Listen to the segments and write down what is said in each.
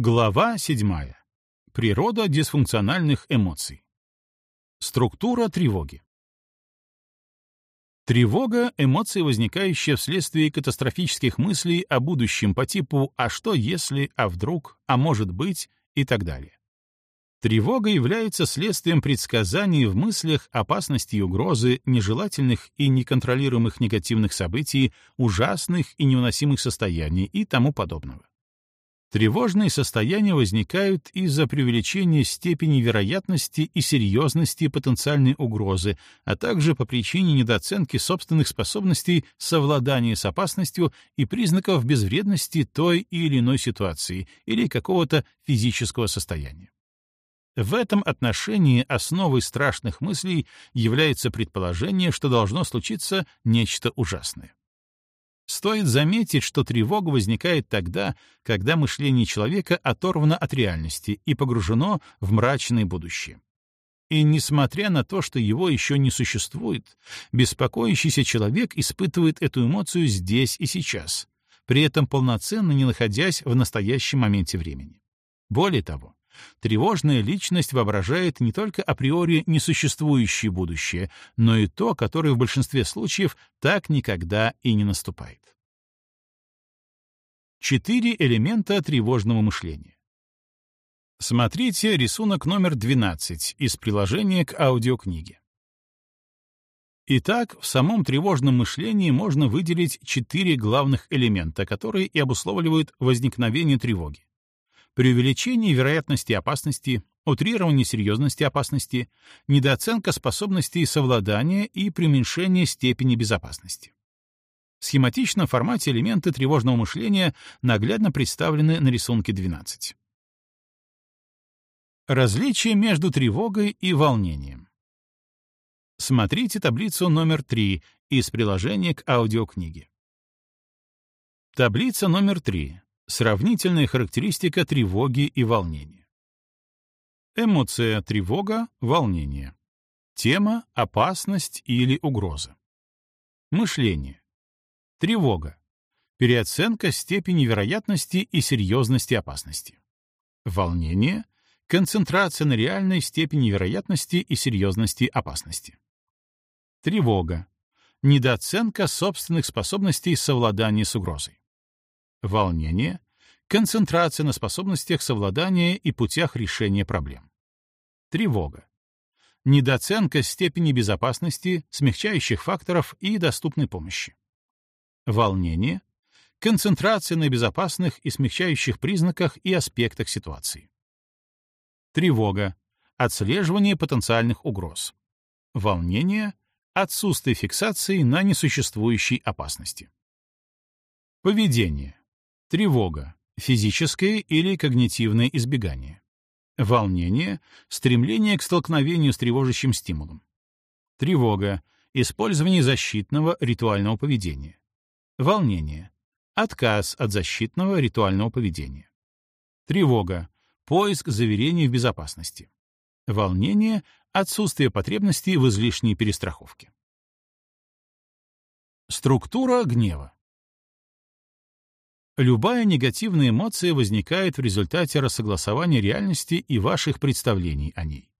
Глава 7. Природа дисфункциональных эмоций. Структура тревоги. Тревога — эмоция, возникающая вследствие катастрофических мыслей о будущем по типу «а что если», «а вдруг», «а может быть» и так далее. Тревога является следствием предсказаний в мыслях опасности и угрозы, нежелательных и неконтролируемых негативных событий, ужасных и невыносимых состояний и тому подобного. Тревожные состояния возникают из-за преувеличения степени вероятности и серьезности потенциальной угрозы, а также по причине недооценки собственных способностей совладания с опасностью и признаков безвредности той или иной ситуации или какого-то физического состояния. В этом отношении основой страшных мыслей является предположение, что должно случиться нечто ужасное. Стоит заметить, что тревога возникает тогда, когда мышление человека оторвано от реальности и погружено в мрачное будущее. И несмотря на то, что его еще не существует, беспокоящийся человек испытывает эту эмоцию здесь и сейчас, при этом полноценно не находясь в настоящем моменте времени. Более того, Тревожная личность воображает не только априори несуществующее будущее, но и то, которое в большинстве случаев так никогда и не наступает. Четыре элемента тревожного мышления. Смотрите рисунок номер 12 из приложения к аудиокниге. Итак, в самом тревожном мышлении можно выделить четыре главных элемента, которые и обусловливают возникновение тревоги преувеличение вероятности опасности, утрирование серьезности опасности, недооценка способностей совладания и преуменьшение степени безопасности. В схематичном формате элементы тревожного мышления наглядно представлены на рисунке 12. Различие между тревогой и волнением. Смотрите таблицу номер 3 из приложения к аудиокниге. Таблица номер 3. Сравнительная характеристика тревоги и волнения. Эмоция — тревога, волнение. Тема — опасность или угроза. Мышление. Тревога. Переоценка степени вероятности и серьезности опасности. Волнение — концентрация на реальной степени вероятности и серьезности опасности. Тревога. Недооценка собственных способностей совладания с угрозой волнение, концентрация на способностях совладания и путях решения проблем. Тревога. Недооценка степени безопасности, смягчающих факторов и доступной помощи. Волнение. Концентрация на безопасных и смягчающих признаках и аспектах ситуации. Тревога. Отслеживание потенциальных угроз. Волнение. Отсутствие фиксации на несуществующей опасности. Поведение. Тревога — физическое или когнитивное избегание. Волнение — стремление к столкновению с тревожащим стимулом. Тревога — использование защитного ритуального поведения. Волнение — отказ от защитного ритуального поведения. Тревога — поиск заверений в безопасности. Волнение — отсутствие потребности в излишней перестраховке. Структура гнева. Любая негативная эмоция возникает в результате рассогласования реальности и ваших представлений о ней.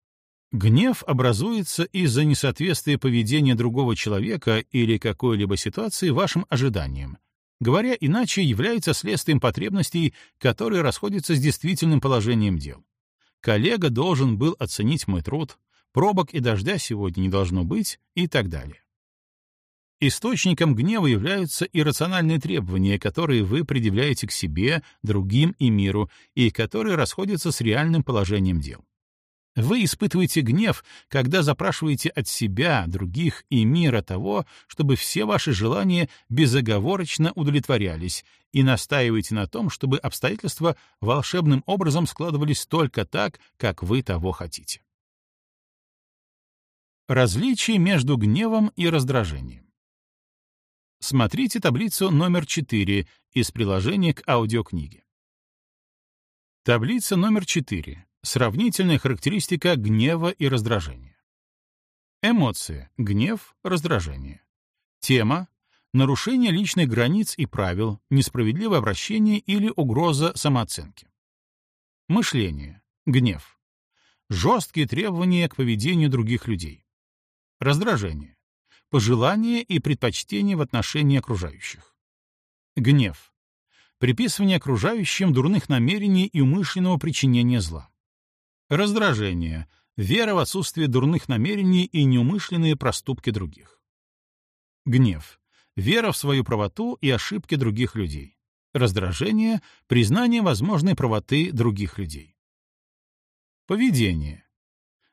Гнев образуется из-за несоответствия поведения другого человека или какой-либо ситуации вашим ожиданиям. Говоря иначе, является следствием потребностей, которые расходятся с действительным положением дел. Коллега должен был оценить мой труд, пробок и дождя сегодня не должно быть и так далее. Источником гнева являются иррациональные требования, которые вы предъявляете к себе, другим и миру, и которые расходятся с реальным положением дел. Вы испытываете гнев, когда запрашиваете от себя, других и мира того, чтобы все ваши желания безоговорочно удовлетворялись, и настаиваете на том, чтобы обстоятельства волшебным образом складывались только так, как вы того хотите. Различие между гневом и раздражением. Смотрите таблицу номер 4 из приложения к аудиокниге. Таблица номер 4. Сравнительная характеристика гнева и раздражения. Эмоции: гнев, раздражение. Тема — нарушение личных границ и правил, несправедливое обращение или угроза самооценки. Мышление. Гнев. Жесткие требования к поведению других людей. Раздражение. Пожелания и предпочтения в отношении окружающих. Гнев. Приписывание окружающим дурных намерений и умышленного причинения зла. Раздражение. Вера в отсутствие дурных намерений и неумышленные проступки других. Гнев. Вера в свою правоту и ошибки других людей. Раздражение — признание возможной правоты других людей. Поведение.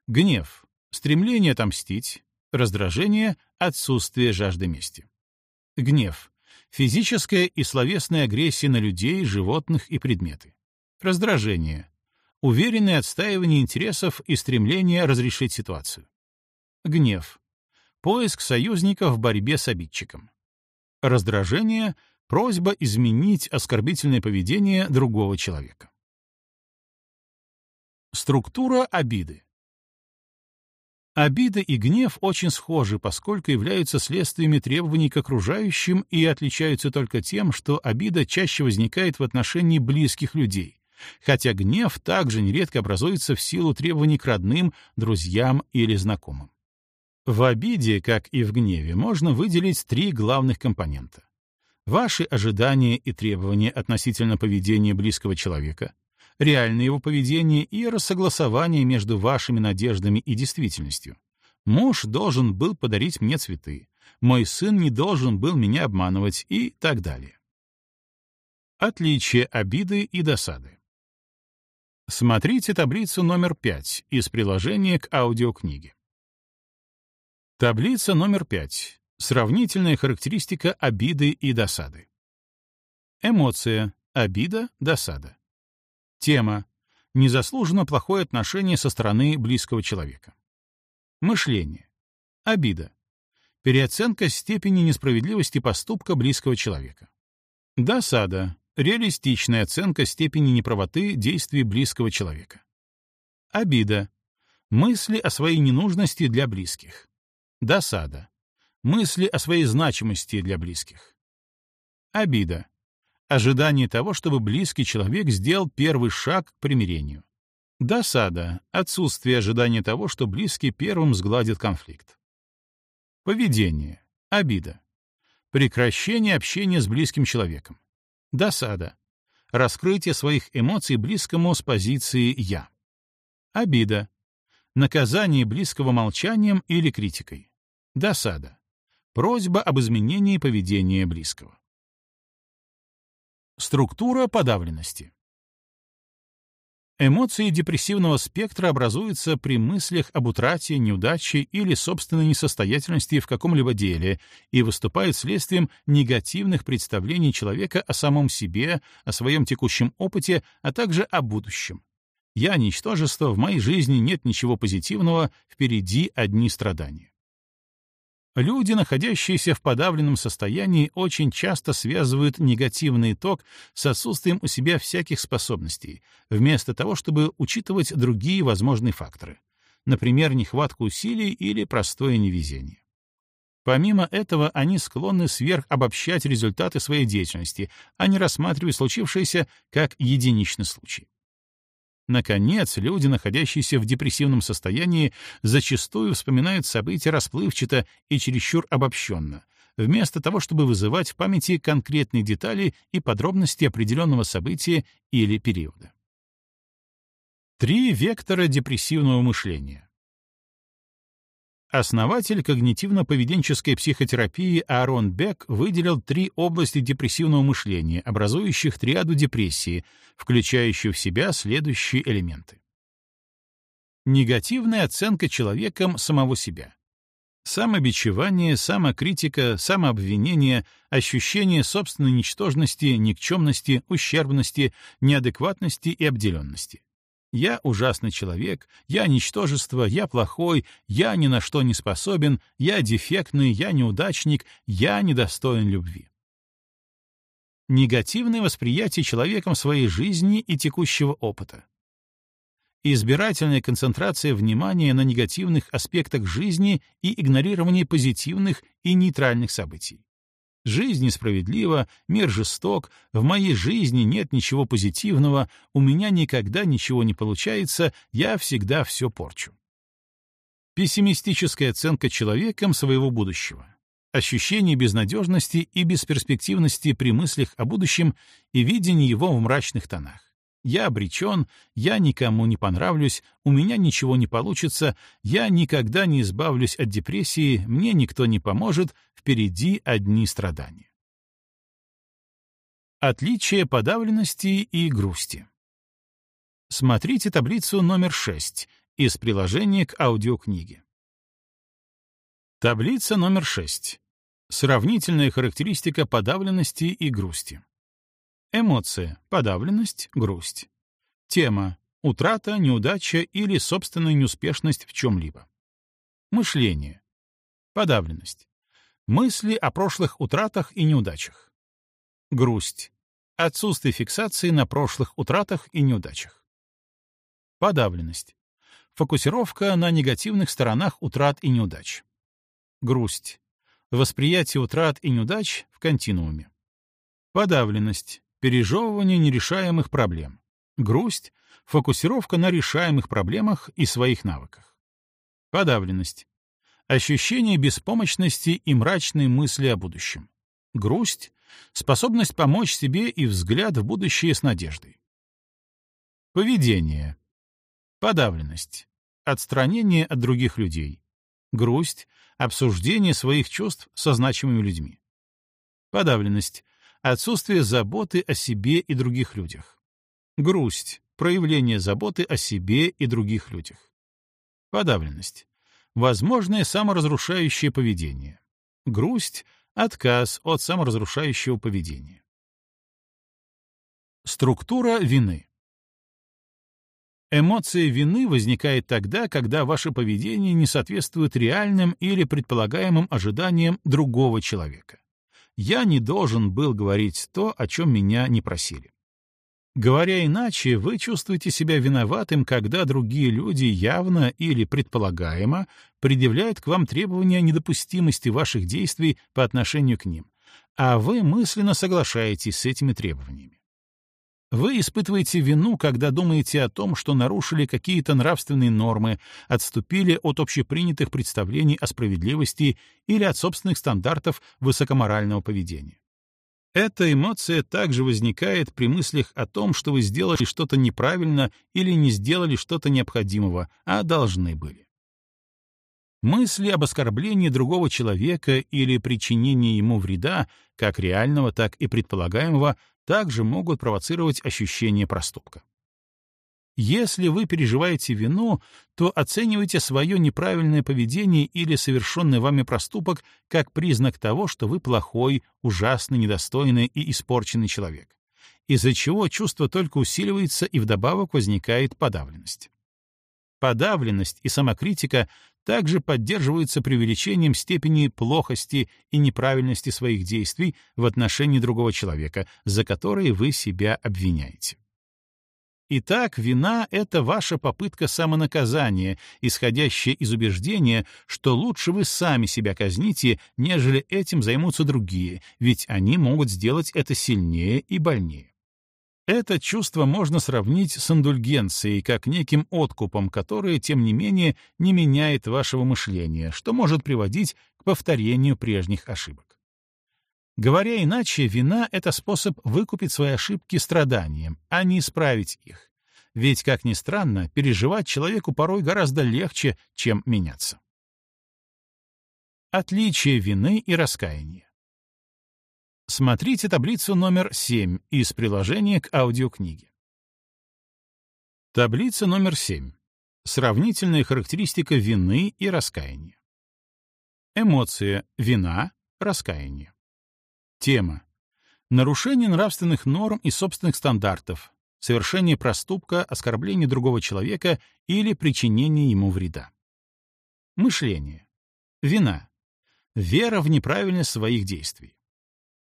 Гнев — стремление отомстить. Раздражение — отсутствие жажды мести. Гнев — физическая и словесная агрессия на людей, животных и предметы. Раздражение — уверенное отстаивание интересов и стремление разрешить ситуацию. Гнев — поиск союзников в борьбе с обидчиком. Раздражение — Просьба изменить оскорбительное поведение другого человека. Структура обиды. Обида и гнев очень схожи, поскольку являются следствиями требований к окружающим и отличаются только тем, что обида чаще возникает в отношении близких людей, хотя гнев также нередко образуется в силу требований к родным, друзьям или знакомым. В обиде, как и в гневе, можно выделить три главных компонента ваши ожидания и требования относительно поведения близкого человека, реальное его поведение и рассогласование между вашими надеждами и действительностью. Муж должен был подарить мне цветы, мой сын не должен был меня обманывать и так далее. Отличие обиды и досады. Смотрите таблицу номер 5 из приложения к аудиокниге. Таблица номер 5. Сравнительная характеристика обиды и досады. Эмоция, обида, досада. Тема. Незаслуженно плохое отношение со стороны близкого человека. Мышление. Обида. Переоценка степени несправедливости поступка близкого человека. Досада. Реалистичная оценка степени неправоты действий близкого человека. Обида. Мысли о своей ненужности для близких. Досада мысли о своей значимости для близких. Обида. Ожидание того, чтобы близкий человек сделал первый шаг к примирению. Досада. Отсутствие ожидания того, что близкий первым сгладит конфликт. Поведение. Обида. Прекращение общения с близким человеком. Досада. Раскрытие своих эмоций близкому с позиции «я». Обида. Наказание близкого молчанием или критикой. Досада. Просьба об изменении поведения близкого. Структура подавленности. Эмоции депрессивного спектра образуются при мыслях об утрате, неудаче или собственной несостоятельности в каком-либо деле и выступают следствием негативных представлений человека о самом себе, о своем текущем опыте, а также о будущем. Я — ничтожество, в моей жизни нет ничего позитивного, впереди одни страдания. Люди, находящиеся в подавленном состоянии, очень часто связывают негативный итог с отсутствием у себя всяких способностей, вместо того, чтобы учитывать другие возможные факторы, например, нехватку усилий или простое невезение. Помимо этого, они склонны сверхобобщать результаты своей деятельности, а не рассматривать случившееся как единичный случай. Наконец, люди, находящиеся в депрессивном состоянии, зачастую вспоминают события расплывчато и чересчур обобщенно, вместо того, чтобы вызывать в памяти конкретные детали и подробности определенного события или периода. Три вектора депрессивного мышления. Основатель когнитивно-поведенческой психотерапии Аарон Бек выделил три области депрессивного мышления, образующих триаду депрессии, включающую в себя следующие элементы. Негативная оценка человеком самого себя. Самобичевание, самокритика, самообвинение, ощущение собственной ничтожности, никчемности, ущербности, неадекватности и обделенности. Я ужасный человек, я ничтожество, я плохой, я ни на что не способен, я дефектный, я неудачник, я недостоин любви. Негативное восприятие человеком своей жизни и текущего опыта. Избирательная концентрация внимания на негативных аспектах жизни и игнорирование позитивных и нейтральных событий. Жизнь несправедлива, мир жесток, в моей жизни нет ничего позитивного, у меня никогда ничего не получается, я всегда все порчу. Пессимистическая оценка человеком своего будущего. Ощущение безнадежности и бесперспективности при мыслях о будущем и видении его в мрачных тонах. Я обречен, я никому не понравлюсь, у меня ничего не получится, я никогда не избавлюсь от депрессии, мне никто не поможет, впереди одни страдания. Отличие подавленности и грусти. Смотрите таблицу номер 6 из приложения к аудиокниге. Таблица номер 6. Сравнительная характеристика подавленности и грусти. Эмоция — подавленность, грусть. Тема — утрата, неудача или собственная неуспешность в чем-либо. Мышление. Подавленность. Мысли о прошлых утратах и неудачах. Грусть. Отсутствие фиксации на прошлых утратах и неудачах. Подавленность. Фокусировка на негативных сторонах утрат и неудач. Грусть. Восприятие утрат и неудач в континууме. Подавленность пережевывание нерешаемых проблем, грусть, фокусировка на решаемых проблемах и своих навыках. Подавленность. Ощущение беспомощности и мрачные мысли о будущем. Грусть — способность помочь себе и взгляд в будущее с надеждой. Поведение. Подавленность. Отстранение от других людей. Грусть — обсуждение своих чувств со значимыми людьми. Подавленность Отсутствие заботы о себе и других людях. Грусть — проявление заботы о себе и других людях. Подавленность — возможное саморазрушающее поведение. Грусть — отказ от саморазрушающего поведения. Структура вины. Эмоция вины возникает тогда, когда ваше поведение не соответствует реальным или предполагаемым ожиданиям другого человека я не должен был говорить то, о чем меня не просили. Говоря иначе, вы чувствуете себя виноватым, когда другие люди явно или предполагаемо предъявляют к вам требования недопустимости ваших действий по отношению к ним, а вы мысленно соглашаетесь с этими требованиями. Вы испытываете вину, когда думаете о том, что нарушили какие-то нравственные нормы, отступили от общепринятых представлений о справедливости или от собственных стандартов высокоморального поведения. Эта эмоция также возникает при мыслях о том, что вы сделали что-то неправильно или не сделали что-то необходимого, а должны были. Мысли об оскорблении другого человека или причинении ему вреда, как реального, так и предполагаемого, также могут провоцировать ощущение проступка. Если вы переживаете вину, то оценивайте свое неправильное поведение или совершенный вами проступок как признак того, что вы плохой, ужасный, недостойный и испорченный человек, из-за чего чувство только усиливается и вдобавок возникает подавленность. Подавленность и самокритика также поддерживаются преувеличением степени плохости и неправильности своих действий в отношении другого человека, за которые вы себя обвиняете. Итак, вина — это ваша попытка самонаказания, исходящая из убеждения, что лучше вы сами себя казните, нежели этим займутся другие, ведь они могут сделать это сильнее и больнее. Это чувство можно сравнить с индульгенцией, как неким откупом, который, тем не менее, не меняет вашего мышления, что может приводить к повторению прежних ошибок. Говоря иначе, вина — это способ выкупить свои ошибки страданием, а не исправить их. Ведь, как ни странно, переживать человеку порой гораздо легче, чем меняться. Отличие вины и раскаяния. Смотрите таблицу номер 7 из приложения к аудиокниге. Таблица номер 7. Сравнительная характеристика вины и раскаяния. Эмоция — вина, раскаяние. Тема — нарушение нравственных норм и собственных стандартов, совершение проступка, оскорбление другого человека или причинение ему вреда. Мышление. Вина. Вера в неправильность своих действий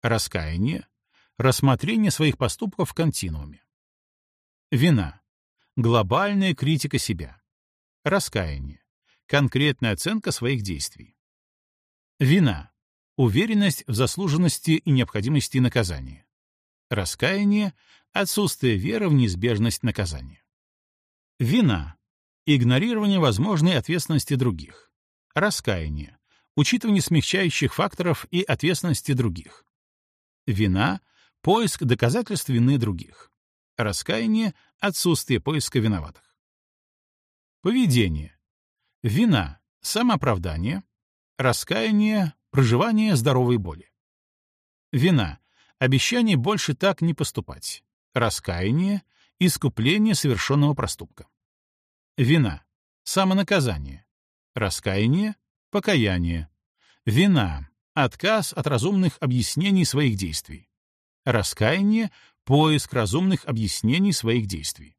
раскаяние, рассмотрение своих поступков в континууме. Вина. Глобальная критика себя. Раскаяние. Конкретная оценка своих действий. Вина. уверенность в заслуженности и необходимости наказания. Раскаяние — отсутствие веры в неизбежность наказания. Вина — игнорирование возможной ответственности других. Раскаяние — учитывание смягчающих факторов и ответственности других. Вина — поиск доказательств вины других. Раскаяние — отсутствие поиска виноватых. Поведение. Вина — самооправдание. Раскаяние — проживание здоровой боли. Вина — обещание больше так не поступать. Раскаяние — искупление совершенного проступка. Вина — самонаказание. Раскаяние — покаяние. Вина — отказ от разумных объяснений своих действий. Раскаяние — поиск разумных объяснений своих действий.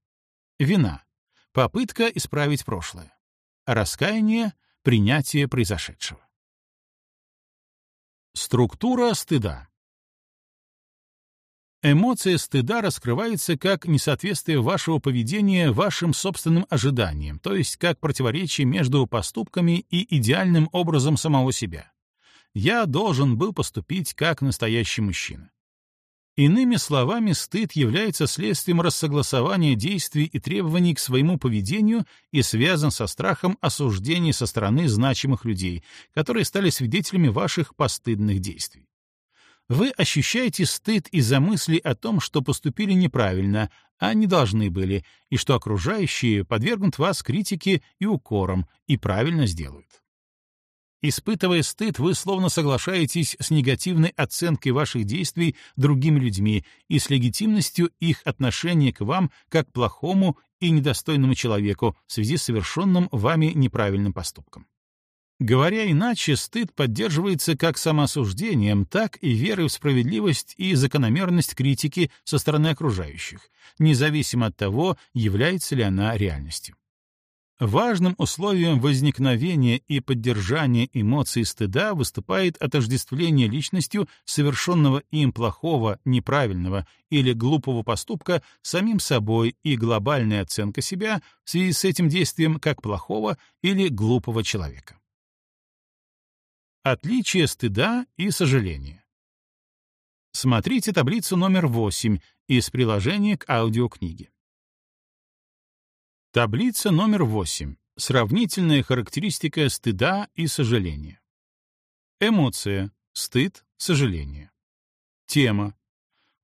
Вина — попытка исправить прошлое. Раскаяние — принятие произошедшего. Структура стыда. Эмоция стыда раскрывается как несоответствие вашего поведения вашим собственным ожиданиям, то есть как противоречие между поступками и идеальным образом самого себя. Я должен был поступить как настоящий мужчина. Иными словами, стыд является следствием рассогласования действий и требований к своему поведению и связан со страхом осуждения со стороны значимых людей, которые стали свидетелями ваших постыдных действий. Вы ощущаете стыд из-за мысли о том, что поступили неправильно, а не должны были, и что окружающие подвергнут вас критике и укорам, и правильно сделают. Испытывая стыд, вы словно соглашаетесь с негативной оценкой ваших действий другими людьми и с легитимностью их отношения к вам как плохому и недостойному человеку в связи с совершенным вами неправильным поступком. Говоря иначе, стыд поддерживается как самоосуждением, так и верой в справедливость и закономерность критики со стороны окружающих, независимо от того, является ли она реальностью. Важным условием возникновения и поддержания эмоций стыда выступает отождествление личностью совершенного им плохого, неправильного или глупого поступка самим собой и глобальная оценка себя в связи с этим действием как плохого или глупого человека. Отличие стыда и сожаления. Смотрите таблицу номер 8 из приложения к аудиокниге. Таблица номер 8. Сравнительная характеристика стыда и сожаления. Эмоция. Стыд, сожаление. Тема.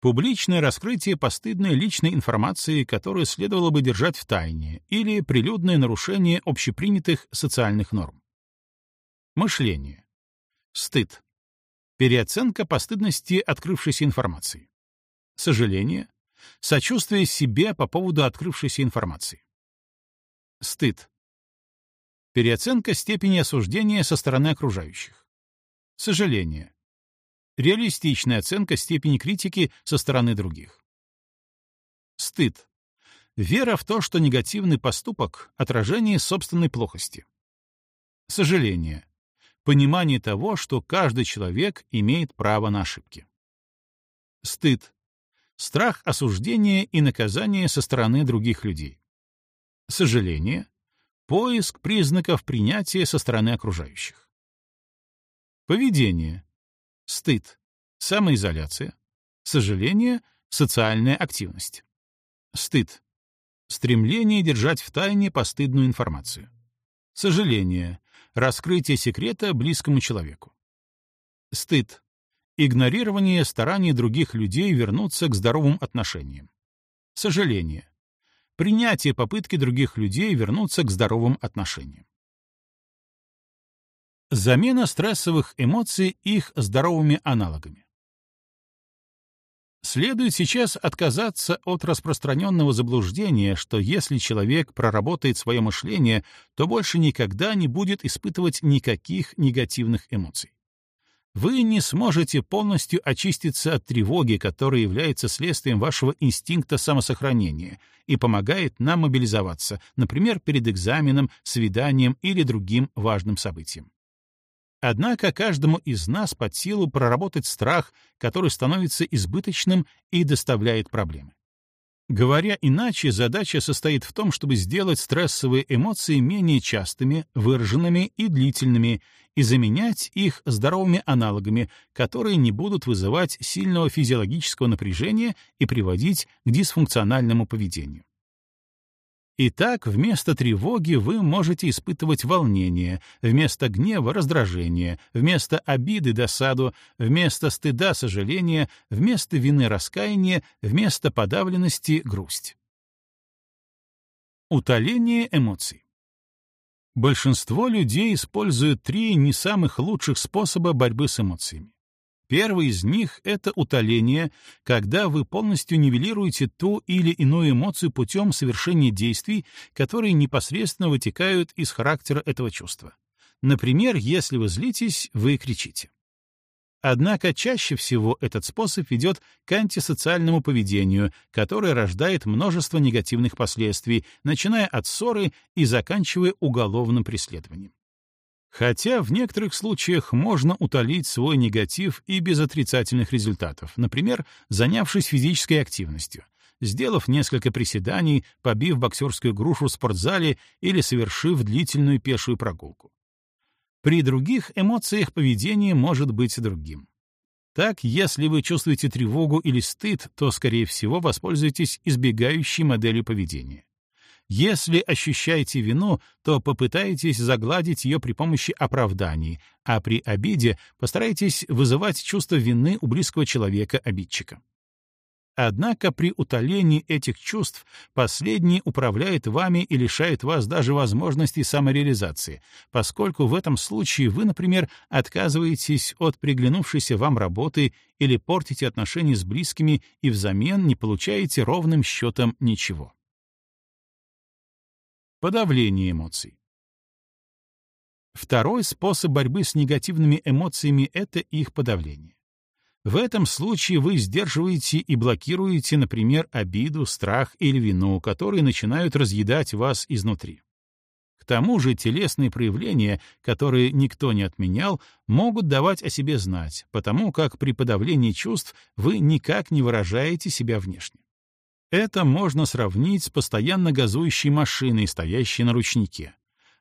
Публичное раскрытие постыдной личной информации, которую следовало бы держать в тайне, или прилюдное нарушение общепринятых социальных норм. Мышление. Стыд. Переоценка постыдности открывшейся информации. Сожаление. Сочувствие себе по поводу открывшейся информации. Стыд. Переоценка степени осуждения со стороны окружающих. Сожаление. Реалистичная оценка степени критики со стороны других. Стыд. Вера в то, что негативный поступок — отражение собственной плохости. Сожаление понимание того, что каждый человек имеет право на ошибки. Стыд. Страх осуждения и наказания со стороны других людей. Сожаление. Поиск признаков принятия со стороны окружающих. Поведение. Стыд. Самоизоляция. Сожаление. Социальная активность. Стыд. Стремление держать в тайне постыдную информацию. Сожаление. Раскрытие секрета близкому человеку. Стыд. Игнорирование стараний других людей вернуться к здоровым отношениям. Сожаление. Принятие попытки других людей вернуться к здоровым отношениям. Замена стрессовых эмоций их здоровыми аналогами. Следует сейчас отказаться от распространенного заблуждения, что если человек проработает свое мышление, то больше никогда не будет испытывать никаких негативных эмоций. Вы не сможете полностью очиститься от тревоги, которая является следствием вашего инстинкта самосохранения и помогает нам мобилизоваться, например, перед экзаменом, свиданием или другим важным событием. Однако каждому из нас под силу проработать страх, который становится избыточным и доставляет проблемы. Говоря иначе, задача состоит в том, чтобы сделать стрессовые эмоции менее частыми, выраженными и длительными, и заменять их здоровыми аналогами, которые не будут вызывать сильного физиологического напряжения и приводить к дисфункциональному поведению. Итак, вместо тревоги вы можете испытывать волнение, вместо гнева — раздражение, вместо обиды — досаду, вместо стыда — сожаление, вместо вины — раскаяние, вместо подавленности — грусть. Утоление эмоций. Большинство людей используют три не самых лучших способа борьбы с эмоциями. Первый из них — это утоление, когда вы полностью нивелируете ту или иную эмоцию путем совершения действий, которые непосредственно вытекают из характера этого чувства. Например, если вы злитесь, вы кричите. Однако чаще всего этот способ ведет к антисоциальному поведению, которое рождает множество негативных последствий, начиная от ссоры и заканчивая уголовным преследованием. Хотя в некоторых случаях можно утолить свой негатив и без отрицательных результатов, например, занявшись физической активностью, сделав несколько приседаний, побив боксерскую грушу в спортзале или совершив длительную пешую прогулку. При других эмоциях поведение может быть другим. Так, если вы чувствуете тревогу или стыд, то, скорее всего, воспользуетесь избегающей моделью поведения. Если ощущаете вину, то попытайтесь загладить ее при помощи оправданий, а при обиде постарайтесь вызывать чувство вины у близкого человека-обидчика. Однако при утолении этих чувств последний управляет вами и лишает вас даже возможности самореализации, поскольку в этом случае вы, например, отказываетесь от приглянувшейся вам работы или портите отношения с близкими и взамен не получаете ровным счетом ничего. Подавление эмоций. Второй способ борьбы с негативными эмоциями — это их подавление. В этом случае вы сдерживаете и блокируете, например, обиду, страх или вину, которые начинают разъедать вас изнутри. К тому же телесные проявления, которые никто не отменял, могут давать о себе знать, потому как при подавлении чувств вы никак не выражаете себя внешне. Это можно сравнить с постоянно газующей машиной, стоящей на ручнике.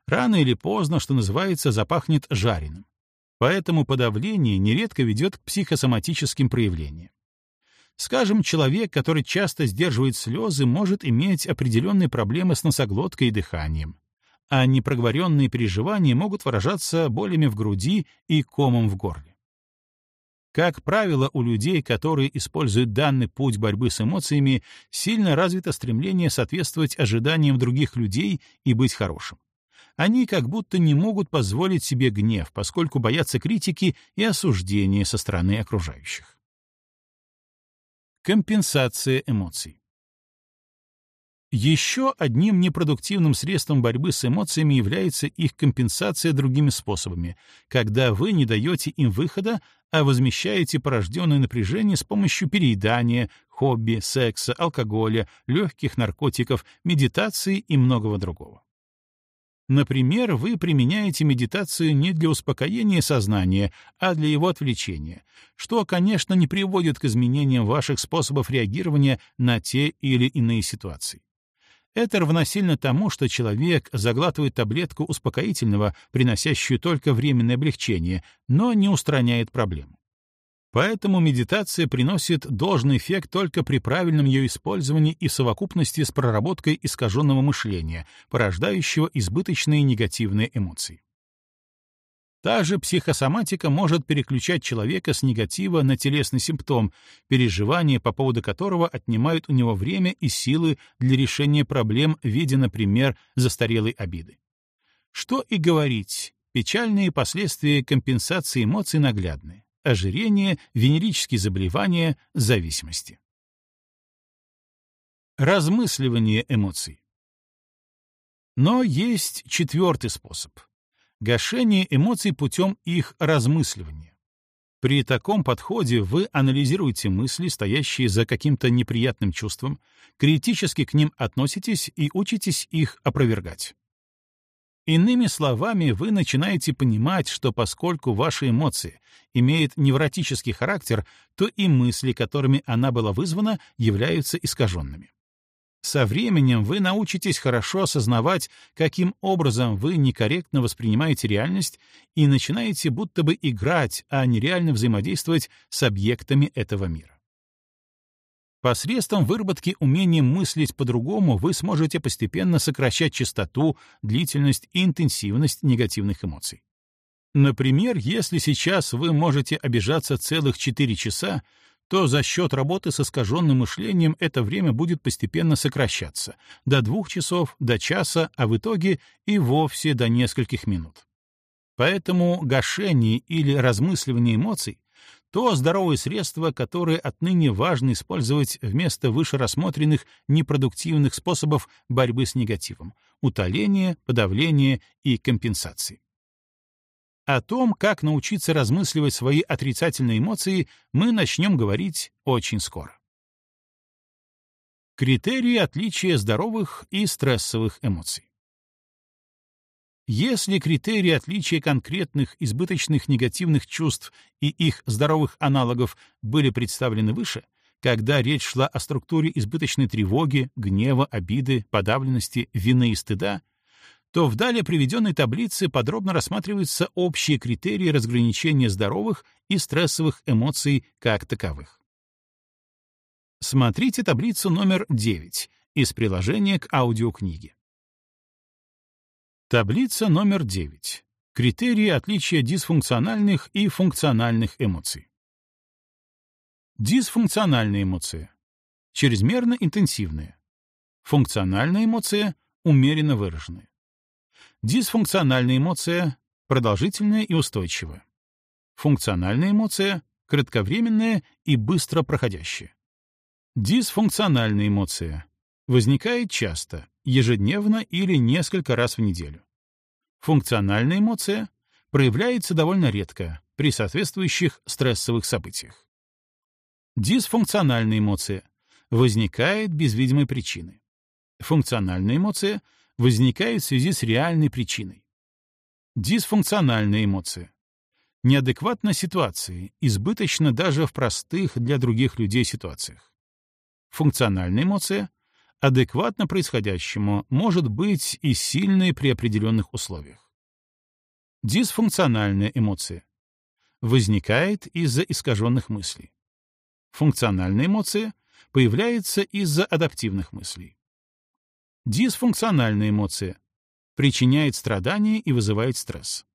Рано или поздно, что называется, запахнет жареным. Поэтому подавление нередко ведет к психосоматическим проявлениям. Скажем, человек, который часто сдерживает слезы, может иметь определенные проблемы с носоглоткой и дыханием, а непроговоренные переживания могут выражаться болями в груди и комом в горле. Как правило, у людей, которые используют данный путь борьбы с эмоциями, сильно развито стремление соответствовать ожиданиям других людей и быть хорошим. Они как будто не могут позволить себе гнев, поскольку боятся критики и осуждения со стороны окружающих. Компенсация эмоций. Еще одним непродуктивным средством борьбы с эмоциями является их компенсация другими способами, когда вы не даете им выхода, а возмещаете порожденное напряжение с помощью переедания, хобби, секса, алкоголя, легких наркотиков, медитации и многого другого. Например, вы применяете медитацию не для успокоения сознания, а для его отвлечения, что, конечно, не приводит к изменениям ваших способов реагирования на те или иные ситуации. Это равносильно тому, что человек заглатывает таблетку успокоительного, приносящую только временное облегчение, но не устраняет проблему. Поэтому медитация приносит должный эффект только при правильном ее использовании и совокупности с проработкой искаженного мышления, порождающего избыточные негативные эмоции. Та же психосоматика может переключать человека с негатива на телесный симптом, переживания по поводу которого отнимают у него время и силы для решения проблем в виде, например, застарелой обиды. Что и говорить, печальные последствия компенсации эмоций наглядны. Ожирение, венерические заболевания, зависимости. Размысливание эмоций. Но есть четвертый способ — гашение эмоций путем их размысливания. При таком подходе вы анализируете мысли, стоящие за каким-то неприятным чувством, критически к ним относитесь и учитесь их опровергать. Иными словами, вы начинаете понимать, что поскольку ваша эмоция имеет невротический характер, то и мысли, которыми она была вызвана, являются искаженными. Со временем вы научитесь хорошо осознавать, каким образом вы некорректно воспринимаете реальность и начинаете будто бы играть, а не реально взаимодействовать с объектами этого мира. Посредством выработки умения мыслить по-другому вы сможете постепенно сокращать частоту, длительность и интенсивность негативных эмоций. Например, если сейчас вы можете обижаться целых 4 часа, то за счет работы с искаженным мышлением это время будет постепенно сокращаться до двух часов, до часа, а в итоге и вовсе до нескольких минут. Поэтому гашение или размысливание эмоций — то здоровое средство, которое отныне важно использовать вместо вышерассмотренных непродуктивных способов борьбы с негативом — утоления, подавления и компенсации. О том, как научиться размысливать свои отрицательные эмоции, мы начнем говорить очень скоро. Критерии отличия здоровых и стрессовых эмоций. Если критерии отличия конкретных избыточных негативных чувств и их здоровых аналогов были представлены выше, когда речь шла о структуре избыточной тревоги, гнева, обиды, подавленности, вины и стыда, то в далее приведенной таблице подробно рассматриваются общие критерии разграничения здоровых и стрессовых эмоций как таковых. Смотрите таблицу номер 9 из приложения к аудиокниге. Таблица номер 9. Критерии отличия дисфункциональных и функциональных эмоций. Дисфункциональные эмоции. Чрезмерно интенсивные. Функциональная эмоция — умеренно выраженная. Дисфункциональная эмоция — продолжительная и устойчивая. Функциональная эмоция — кратковременная и быстро проходящая. Дисфункциональная эмоция возникает часто, ежедневно или несколько раз в неделю. Функциональная эмоция проявляется довольно редко при соответствующих стрессовых событиях. Дисфункциональная эмоция возникает без видимой причины. Функциональная эмоция возникает в связи с реальной причиной. Дисфункциональная эмоция. Неадекватна ситуации, избыточно даже в простых для других людей ситуациях. Функциональная эмоция адекватно происходящему, может быть и сильной при определенных условиях. Дисфункциональная эмоция возникает из-за искаженных мыслей. Функциональная эмоция появляется из-за адаптивных мыслей. Дисфункциональная эмоция причиняет страдания и вызывает стресс.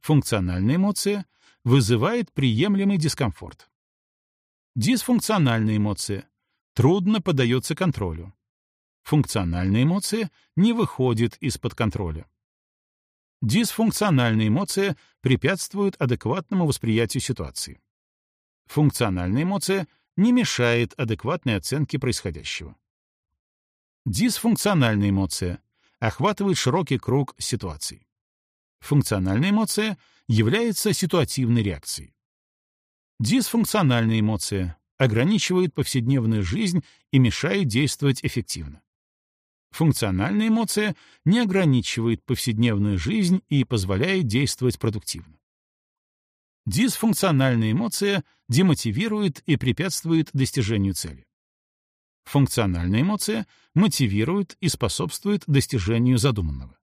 Функциональная эмоция вызывает приемлемый дискомфорт. Дисфункциональная эмоция трудно поддается контролю. Функциональная эмоция не выходит из-под контроля. Дисфункциональная эмоция препятствует адекватному восприятию ситуации. Функциональная эмоция не мешает адекватной оценке происходящего. Дисфункциональная эмоция охватывает широкий круг ситуаций. Функциональная эмоция является ситуативной реакцией. Дисфункциональная эмоция ограничивает повседневную жизнь и мешает действовать эффективно. Функциональная эмоция не ограничивает повседневную жизнь и позволяет действовать продуктивно. Дисфункциональная эмоция демотивирует и препятствует достижению цели. Функциональная эмоция мотивирует и способствует достижению задуманного.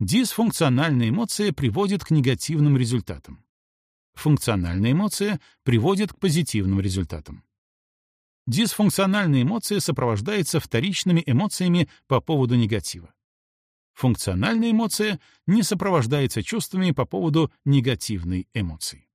Дисфункциональная эмоция приводит к негативным результатам. Функциональная эмоция приводит к позитивным результатам. Дисфункциональная эмоция сопровождается вторичными эмоциями по поводу негатива. Функциональная эмоция не сопровождается чувствами по поводу негативной эмоции.